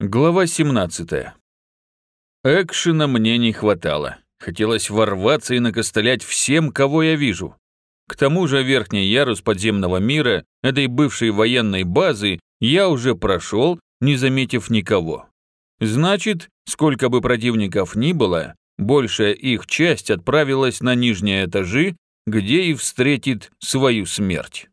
Глава 17. Экшена мне не хватало. Хотелось ворваться и накостылять всем, кого я вижу. К тому же верхний ярус подземного мира, этой бывшей военной базы, я уже прошел, не заметив никого. Значит, сколько бы противников ни было, большая их часть отправилась на нижние этажи, где и встретит свою смерть.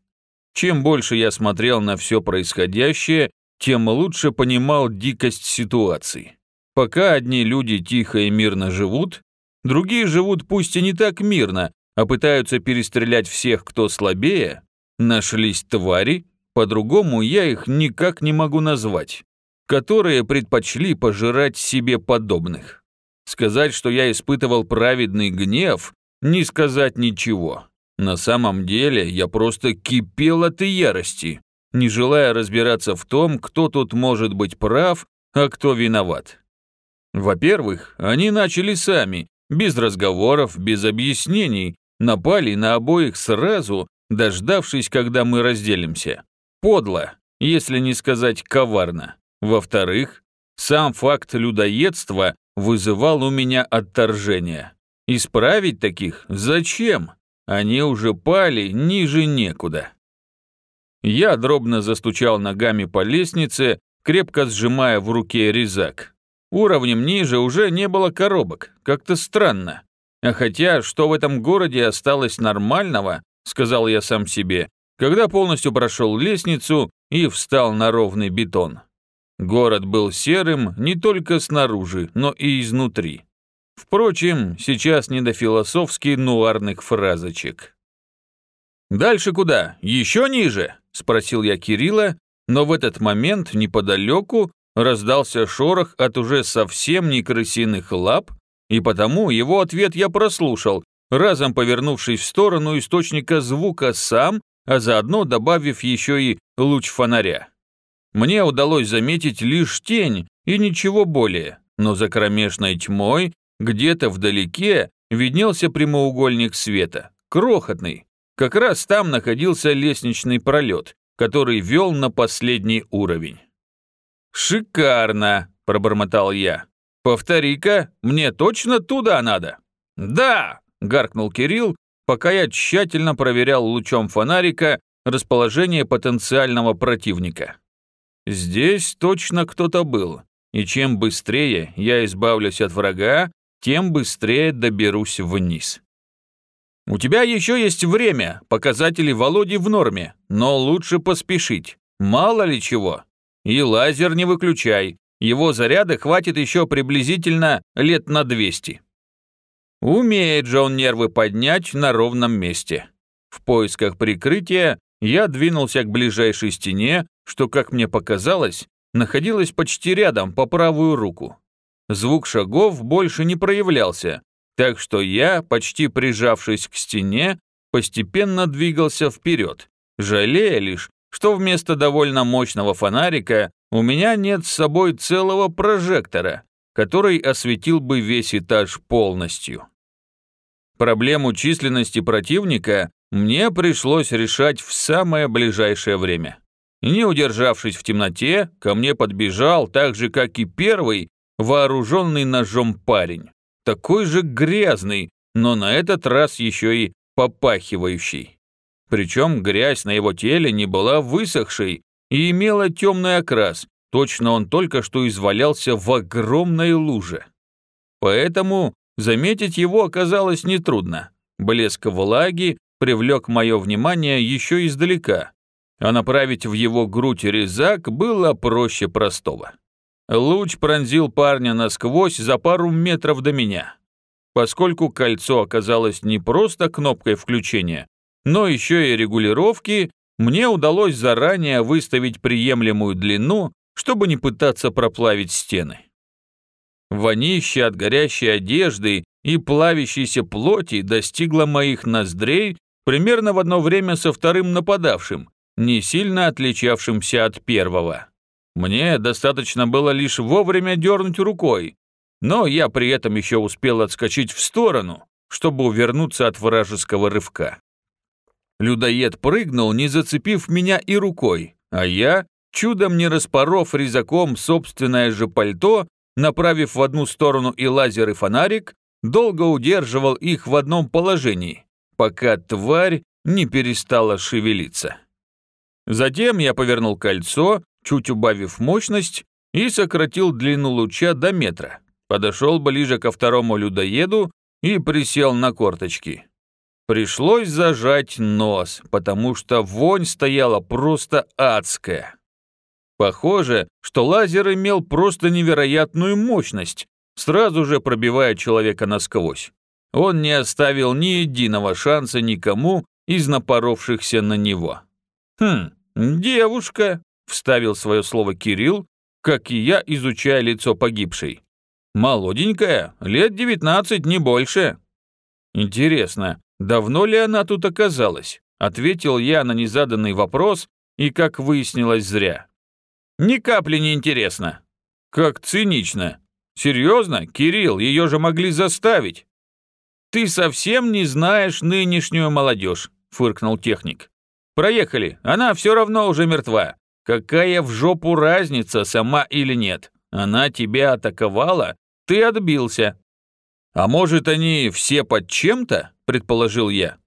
Чем больше я смотрел на все происходящее, тем лучше понимал дикость ситуации. Пока одни люди тихо и мирно живут, другие живут пусть и не так мирно, а пытаются перестрелять всех, кто слабее, нашлись твари, по-другому я их никак не могу назвать, которые предпочли пожирать себе подобных. Сказать, что я испытывал праведный гнев, не сказать ничего. На самом деле я просто кипел от ярости не желая разбираться в том, кто тут может быть прав, а кто виноват. Во-первых, они начали сами, без разговоров, без объяснений, напали на обоих сразу, дождавшись, когда мы разделимся. Подло, если не сказать коварно. Во-вторых, сам факт людоедства вызывал у меня отторжение. Исправить таких зачем? Они уже пали ниже некуда. Я дробно застучал ногами по лестнице, крепко сжимая в руке резак. Уровнем ниже уже не было коробок, как-то странно. А хотя, что в этом городе осталось нормального, сказал я сам себе, когда полностью прошел лестницу и встал на ровный бетон. Город был серым не только снаружи, но и изнутри. Впрочем, сейчас не до философски нуарных фразочек. «Дальше куда? Еще ниже?» спросил я Кирилла, но в этот момент неподалеку раздался шорох от уже совсем не крысиных лап, и потому его ответ я прослушал, разом повернувшись в сторону источника звука сам, а заодно добавив еще и луч фонаря. Мне удалось заметить лишь тень и ничего более, но за кромешной тьмой где-то вдалеке виднелся прямоугольник света, крохотный, как раз там находился лестничный пролет, который вел на последний уровень. «Шикарно!» – пробормотал я. «Повтори-ка, мне точно туда надо?» «Да!» – гаркнул Кирилл, пока я тщательно проверял лучом фонарика расположение потенциального противника. Здесь точно кто-то был, и чем быстрее я избавлюсь от врага, тем быстрее доберусь вниз. У тебя еще есть время, показатели Володи в норме, но лучше поспешить, мало ли чего. И лазер не выключай, его заряда хватит еще приблизительно лет на 200. Умеет же он нервы поднять на ровном месте. В поисках прикрытия я двинулся к ближайшей стене, что, как мне показалось, находилась почти рядом по правую руку. Звук шагов больше не проявлялся, так что я, почти прижавшись к стене, постепенно двигался вперед, жалея лишь, что вместо довольно мощного фонарика у меня нет с собой целого прожектора, который осветил бы весь этаж полностью. Проблему численности противника мне пришлось решать в самое ближайшее время. Не удержавшись в темноте, ко мне подбежал, так же как и первый, вооруженный ножом парень такой же грязный, но на этот раз еще и попахивающий. Причем грязь на его теле не была высохшей и имела темный окрас, точно он только что извалялся в огромной луже. Поэтому заметить его оказалось нетрудно. Блеск влаги привлек мое внимание еще издалека, а направить в его грудь резак было проще простого. Луч пронзил парня насквозь за пару метров до меня. Поскольку кольцо оказалось не просто кнопкой включения, но еще и регулировки, мне удалось заранее выставить приемлемую длину, чтобы не пытаться проплавить стены. Вонище от горящей одежды и плавящейся плоти достигло моих ноздрей примерно в одно время со вторым нападавшим, не сильно отличавшимся от первого. Мне достаточно было лишь вовремя дернуть рукой, но я при этом еще успел отскочить в сторону, чтобы увернуться от вражеского рывка. Людоед прыгнул, не зацепив меня и рукой, а я, чудом не распоров резаком собственное же пальто, направив в одну сторону и лазер, и фонарик, долго удерживал их в одном положении, пока тварь не перестала шевелиться. Затем я повернул кольцо, чуть убавив мощность, и сократил длину луча до метра. Подошел ближе ко второму людоеду и присел на корточки. Пришлось зажать нос, потому что вонь стояла просто адская. Похоже, что лазер имел просто невероятную мощность, сразу же пробивая человека насквозь. Он не оставил ни единого шанса никому из напоровшихся на него. «Хм, девушка», — вставил свое слово Кирилл, как и я, изучая лицо погибшей. «Молоденькая, лет девятнадцать, не больше». «Интересно, давно ли она тут оказалась?» — ответил я на незаданный вопрос, и, как выяснилось, зря. «Ни капли не интересно». «Как цинично. Серьезно, Кирилл, ее же могли заставить». «Ты совсем не знаешь нынешнюю молодежь», — фыркнул техник. «Проехали, она все равно уже мертва. Какая в жопу разница, сама или нет? Она тебя атаковала, ты отбился. А может, они все под чем-то, предположил я.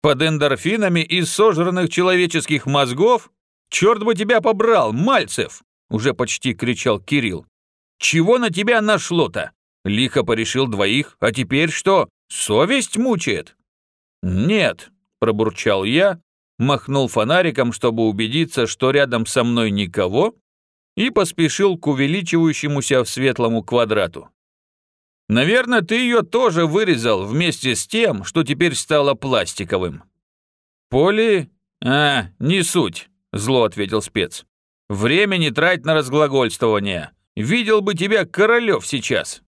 Под эндорфинами из сожранных человеческих мозгов? Черт бы тебя побрал, Мальцев! Уже почти кричал Кирилл. Чего на тебя нашло-то? Лихо порешил двоих, а теперь что, совесть мучает? Нет, пробурчал я, махнул фонариком, чтобы убедиться, что рядом со мной никого, и поспешил к увеличивающемуся в светлому квадрату. «Наверное, ты ее тоже вырезал вместе с тем, что теперь стало пластиковым». «Поли? А, не суть», — зло ответил спец. «Время не трать на разглагольствование. Видел бы тебя Королев сейчас».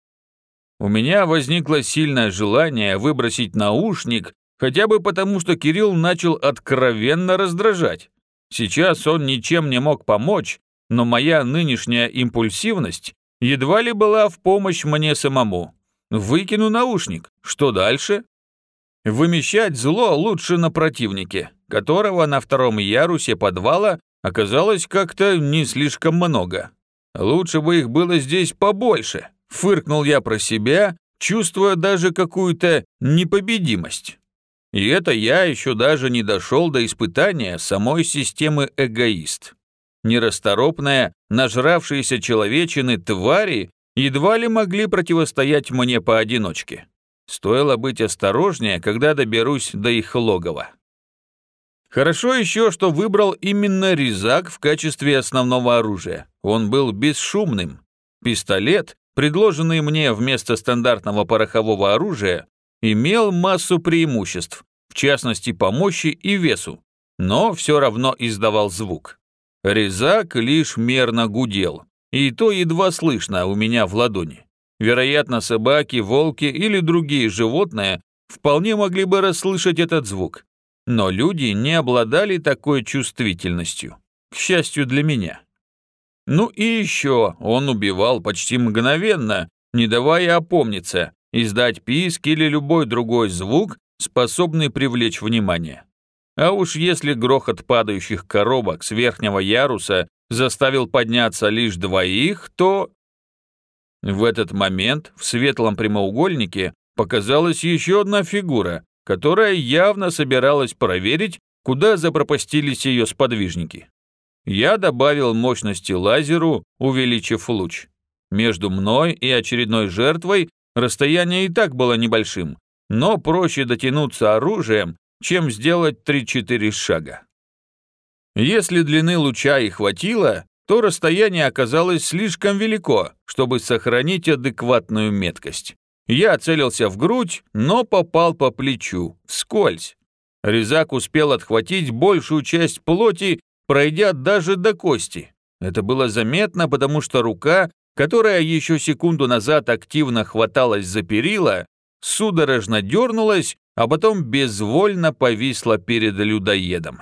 У меня возникло сильное желание выбросить наушник Хотя бы потому, что Кирилл начал откровенно раздражать. Сейчас он ничем не мог помочь, но моя нынешняя импульсивность едва ли была в помощь мне самому. Выкину наушник. Что дальше? Вымещать зло лучше на противнике, которого на втором ярусе подвала оказалось как-то не слишком много. Лучше бы их было здесь побольше, фыркнул я про себя, чувствуя даже какую-то непобедимость. И это я еще даже не дошел до испытания самой системы эгоист. Нерасторопная, нажравшиеся человечины твари едва ли могли противостоять мне поодиночке. Стоило быть осторожнее, когда доберусь до их логова. Хорошо еще, что выбрал именно резак в качестве основного оружия. Он был бесшумным. Пистолет, предложенный мне вместо стандартного порохового оружия, имел массу преимуществ, в частности по мощи и весу, но все равно издавал звук. Резак лишь мерно гудел, и то едва слышно у меня в ладони. Вероятно, собаки, волки или другие животные вполне могли бы расслышать этот звук, но люди не обладали такой чувствительностью, к счастью для меня. Ну и еще он убивал почти мгновенно, не давая опомниться, издать писк или любой другой звук, способный привлечь внимание. А уж если грохот падающих коробок с верхнего яруса заставил подняться лишь двоих, то... В этот момент в светлом прямоугольнике показалась еще одна фигура, которая явно собиралась проверить, куда запропастились ее сподвижники. Я добавил мощности лазеру, увеличив луч. Между мной и очередной жертвой Расстояние и так было небольшим, но проще дотянуться оружием, чем сделать 3-4 шага. Если длины луча и хватило, то расстояние оказалось слишком велико, чтобы сохранить адекватную меткость. Я целился в грудь, но попал по плечу, вскользь. Резак успел отхватить большую часть плоти, пройдя даже до кости. Это было заметно, потому что рука которая еще секунду назад активно хваталась за перила, судорожно дернулась, а потом безвольно повисла перед людоедом.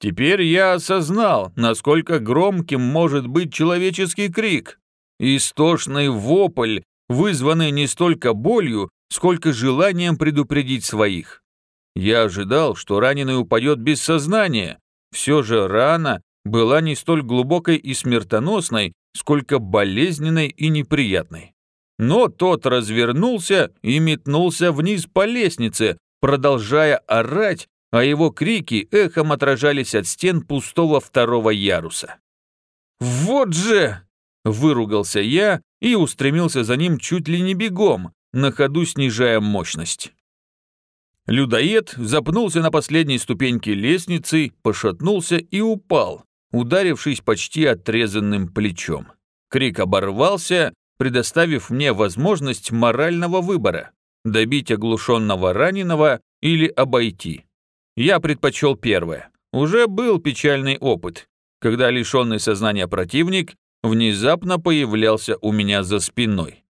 Теперь я осознал, насколько громким может быть человеческий крик. Истошный вопль, вызванный не столько болью, сколько желанием предупредить своих. Я ожидал, что раненый упадет без сознания. Все же рана была не столь глубокой и смертоносной, сколько болезненной и неприятной. Но тот развернулся и метнулся вниз по лестнице, продолжая орать, а его крики эхом отражались от стен пустого второго яруса. «Вот же!» – выругался я и устремился за ним чуть ли не бегом, на ходу снижая мощность. Людоед запнулся на последней ступеньке лестницы, пошатнулся и упал, ударившись почти отрезанным плечом. Крик оборвался, предоставив мне возможность морального выбора – добить оглушенного раненого или обойти. Я предпочел первое. Уже был печальный опыт, когда лишенный сознания противник внезапно появлялся у меня за спиной.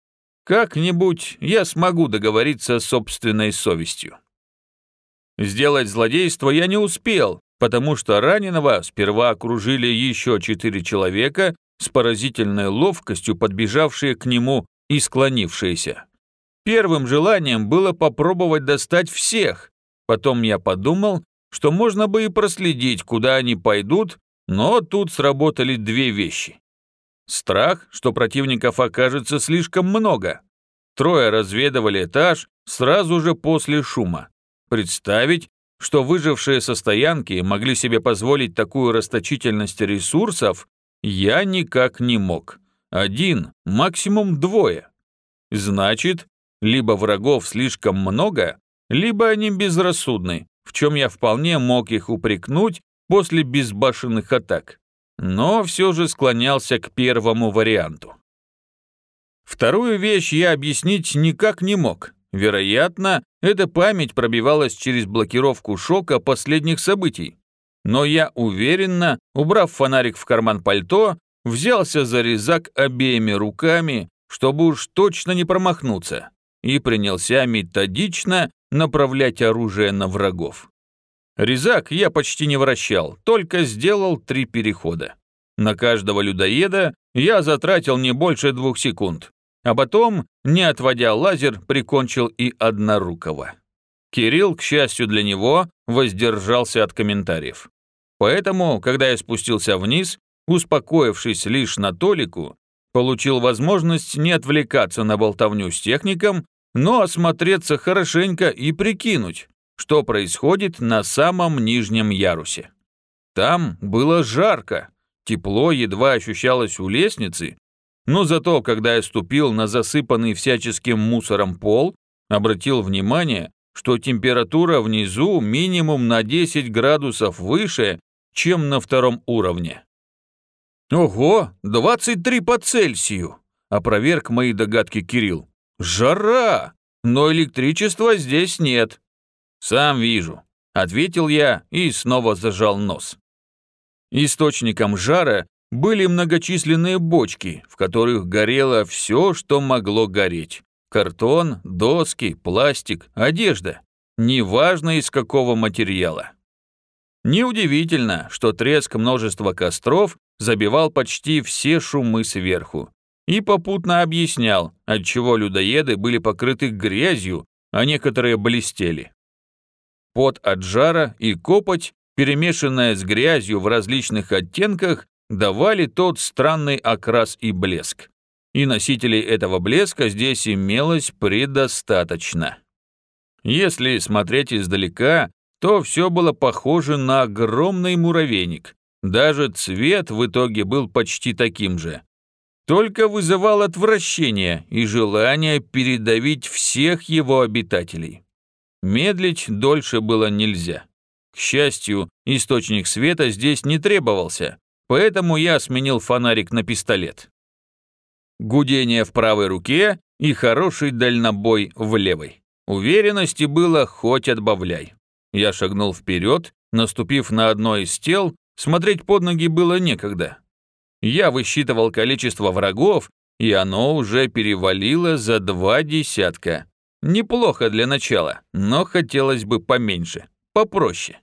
Как-нибудь я смогу договориться с собственной совестью. Сделать злодейство я не успел, потому что раненого сперва окружили еще четыре человека с поразительной ловкостью подбежавшие к нему и склонившиеся. Первым желанием было попробовать достать всех, потом я подумал, что можно бы и проследить, куда они пойдут, но тут сработали две вещи. Страх, что противников окажется слишком много. Трое разведывали этаж сразу же после шума. Представить, что выжившие со стоянки могли себе позволить такую расточительность ресурсов, я никак не мог. Один, максимум двое. Значит, либо врагов слишком много, либо они безрассудны, в чем я вполне мог их упрекнуть после безбашенных атак но все же склонялся к первому варианту. Вторую вещь я объяснить никак не мог. Вероятно, эта память пробивалась через блокировку шока последних событий. Но я уверенно, убрав фонарик в карман пальто, взялся за резак обеими руками, чтобы уж точно не промахнуться, и принялся методично направлять оружие на врагов. Резак я почти не вращал, только сделал три перехода. На каждого людоеда я затратил не больше двух секунд, а потом, не отводя лазер, прикончил и однорукого. Кирилл, к счастью для него, воздержался от комментариев. Поэтому, когда я спустился вниз, успокоившись лишь на Толику, получил возможность не отвлекаться на болтовню с техником, но осмотреться хорошенько и прикинуть, что происходит на самом нижнем ярусе. Там было жарко, тепло едва ощущалось у лестницы, но зато, когда я ступил на засыпанный всяческим мусором пол, обратил внимание, что температура внизу минимум на 10 градусов выше, чем на втором уровне. «Ого, 23 по Цельсию!» – опроверг мои догадки Кирилл. «Жара! Но электричества здесь нет. «Сам вижу», — ответил я и снова зажал нос. Источником жара были многочисленные бочки, в которых горело все, что могло гореть. Картон, доски, пластик, одежда. Неважно из какого материала. Неудивительно, что треск множества костров забивал почти все шумы сверху и попутно объяснял, отчего людоеды были покрыты грязью, а некоторые блестели. Пот от жара и копоть, перемешанная с грязью в различных оттенках, давали тот странный окрас и блеск. И носителей этого блеска здесь имелось предостаточно. Если смотреть издалека, то все было похоже на огромный муравейник. Даже цвет в итоге был почти таким же. Только вызывал отвращение и желание передавить всех его обитателей. Медлить дольше было нельзя. К счастью, источник света здесь не требовался, поэтому я сменил фонарик на пистолет. Гудение в правой руке и хороший дальнобой в левой. Уверенности было хоть отбавляй. Я шагнул вперед, наступив на одно из тел, смотреть под ноги было некогда. Я высчитывал количество врагов, и оно уже перевалило за два десятка. Неплохо для начала, но хотелось бы поменьше, попроще.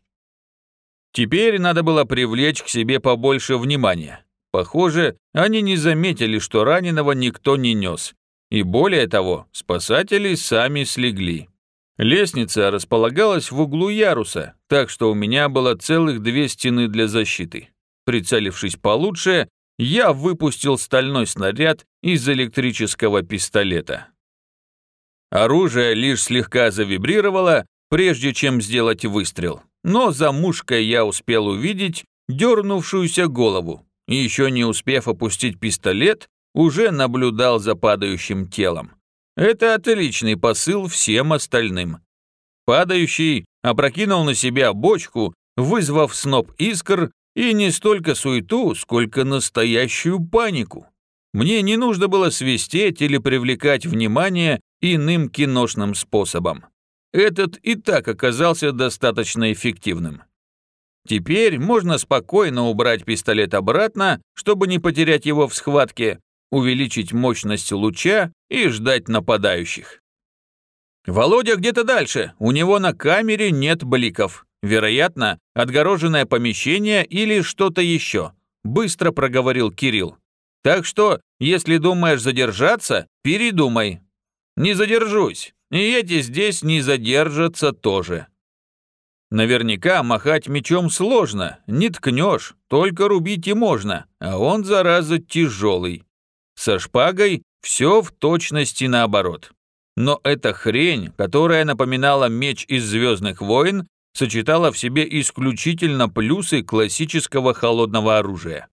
Теперь надо было привлечь к себе побольше внимания. Похоже, они не заметили, что раненого никто не нес. И более того, спасатели сами слегли. Лестница располагалась в углу яруса, так что у меня было целых две стены для защиты. Прицелившись получше, я выпустил стальной снаряд из электрического пистолета. Оружие лишь слегка завибрировало, прежде чем сделать выстрел. Но за мушкой я успел увидеть дернувшуюся голову. Еще не успев опустить пистолет, уже наблюдал за падающим телом. Это отличный посыл всем остальным. Падающий опрокинул на себя бочку, вызвав сноп искр и не столько суету, сколько настоящую панику. Мне не нужно было свистеть или привлекать внимание иным киношным способом. Этот и так оказался достаточно эффективным. Теперь можно спокойно убрать пистолет обратно, чтобы не потерять его в схватке, увеличить мощность луча и ждать нападающих. Володя где-то дальше, у него на камере нет бликов. Вероятно, отгороженное помещение или что-то еще, быстро проговорил Кирилл. Так что, если думаешь задержаться, передумай. Не задержусь, и эти здесь не задержатся тоже. Наверняка махать мечом сложно, не ткнешь, только рубить и можно, а он, зараза, тяжелый. Со шпагой все в точности наоборот. Но эта хрень, которая напоминала меч из «Звездных войн», сочетала в себе исключительно плюсы классического холодного оружия.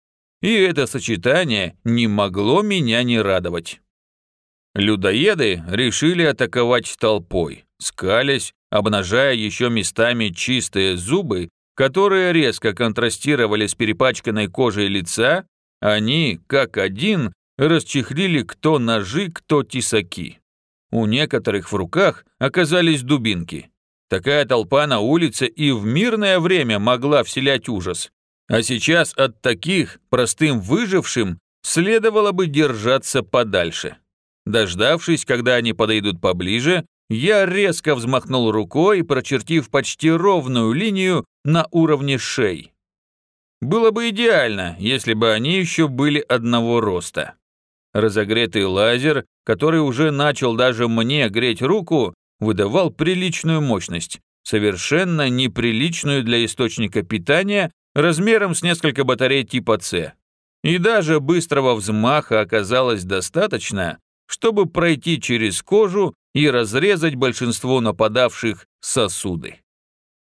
И это сочетание не могло меня не радовать. Людоеды решили атаковать толпой, скалясь, обнажая еще местами чистые зубы, которые резко контрастировали с перепачканной кожей лица, они, как один, расчехлили кто ножи, кто тесаки. У некоторых в руках оказались дубинки. Такая толпа на улице и в мирное время могла вселять ужас. А сейчас от таких, простым выжившим, следовало бы держаться подальше. Дождавшись, когда они подойдут поближе, я резко взмахнул рукой, прочертив почти ровную линию на уровне шеи. Было бы идеально, если бы они еще были одного роста. Разогретый лазер, который уже начал даже мне греть руку, выдавал приличную мощность, совершенно неприличную для источника питания размером с несколько батарей типа С. И даже быстрого взмаха оказалось достаточно, чтобы пройти через кожу и разрезать большинство нападавших сосуды.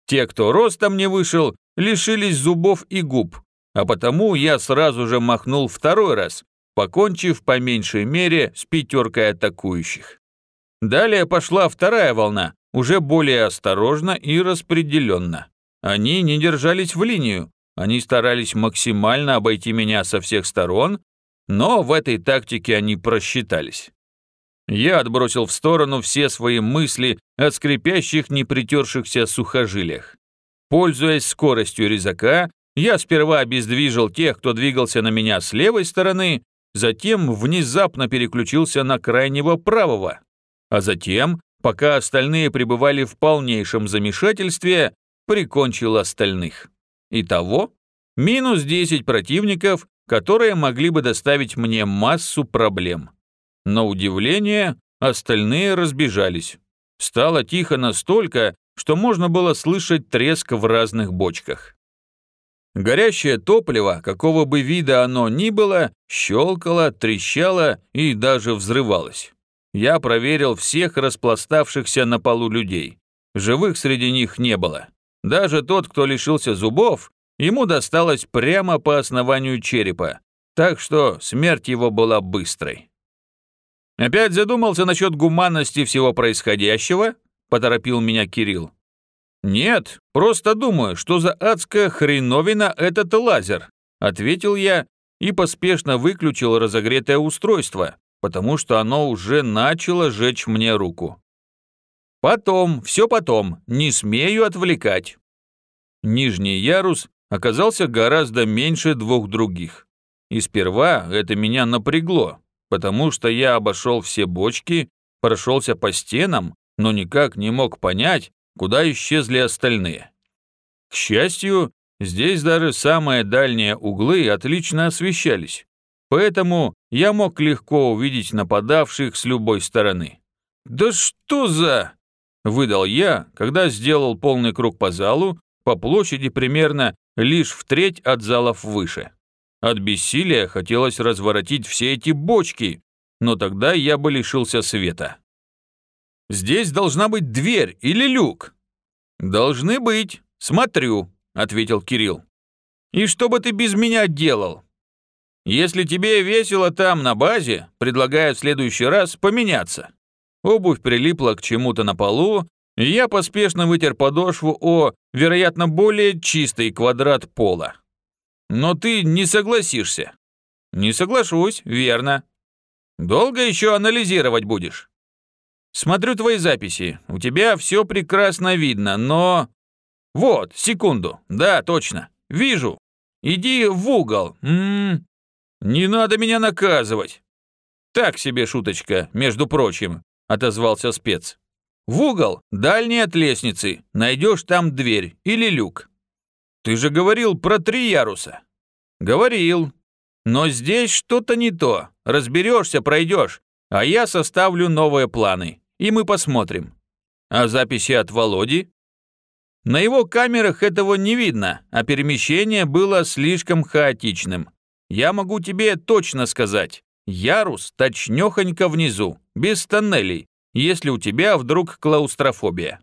Те, кто ростом не вышел, лишились зубов и губ, а потому я сразу же махнул второй раз, покончив по меньшей мере с пятеркой атакующих. Далее пошла вторая волна, уже более осторожно и распределенно. Они не держались в линию, они старались максимально обойти меня со всех сторон, но в этой тактике они просчитались. Я отбросил в сторону все свои мысли о скрипящих, не притершихся сухожилиях. Пользуясь скоростью резака, я сперва обездвижил тех, кто двигался на меня с левой стороны, затем внезапно переключился на крайнего правого, а затем, пока остальные пребывали в полнейшем замешательстве, прикончил остальных. Итого, минус 10 противников, которые могли бы доставить мне массу проблем. На удивление, остальные разбежались. Стало тихо настолько, что можно было слышать треск в разных бочках. Горящее топливо, какого бы вида оно ни было, щелкало, трещало и даже взрывалось. Я проверил всех распластавшихся на полу людей. Живых среди них не было. Даже тот, кто лишился зубов, ему досталось прямо по основанию черепа, так что смерть его была быстрой. «Опять задумался насчет гуманности всего происходящего?» – поторопил меня Кирилл. «Нет, просто думаю, что за адская хреновина этот лазер», ответил я и поспешно выключил разогретое устройство, потому что оно уже начало жечь мне руку. «Потом, все потом, не смею отвлекать». Нижний ярус оказался гораздо меньше двух других. И сперва это меня напрягло, потому что я обошел все бочки, прошелся по стенам, но никак не мог понять, куда исчезли остальные. К счастью, здесь даже самые дальние углы отлично освещались, поэтому я мог легко увидеть нападавших с любой стороны. «Да что за...» – выдал я, когда сделал полный круг по залу, по площади примерно лишь в треть от залов выше. От бессилия хотелось разворотить все эти бочки, но тогда я бы лишился света. «Здесь должна быть дверь или люк?» «Должны быть. Смотрю», — ответил Кирилл. «И что бы ты без меня делал? Если тебе весело там, на базе, предлагаю в следующий раз поменяться». Обувь прилипла к чему-то на полу, и я поспешно вытер подошву о, вероятно, более чистый квадрат пола. «Но ты не согласишься». «Не соглашусь, верно. Долго еще анализировать будешь?» «Смотрю твои записи. У тебя все прекрасно видно, но...» «Вот, секунду. Да, точно. Вижу. Иди в угол. М -м -м. Не надо меня наказывать». «Так себе шуточка, между прочим», — отозвался спец. «В угол, дальний от лестницы. Найдешь там дверь или люк». «Ты же говорил про три яруса». «Говорил. Но здесь что-то не то. Разберешься, пройдешь. А я составлю новые планы, и мы посмотрим. А записи от Володи?» На его камерах этого не видно, а перемещение было слишком хаотичным. Я могу тебе точно сказать. Ярус точнёхонько внизу, без тоннелей, если у тебя вдруг клаустрофобия.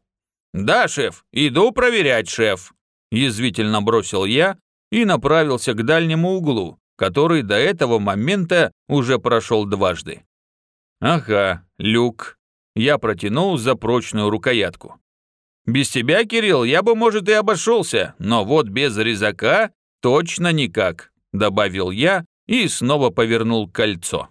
«Да, шеф, иду проверять, шеф», – язвительно бросил я и направился к дальнему углу, который до этого момента уже прошел дважды. «Ага, люк». Я протянул за прочную рукоятку. «Без тебя, Кирилл, я бы, может, и обошелся, но вот без резака точно никак», добавил я и снова повернул кольцо.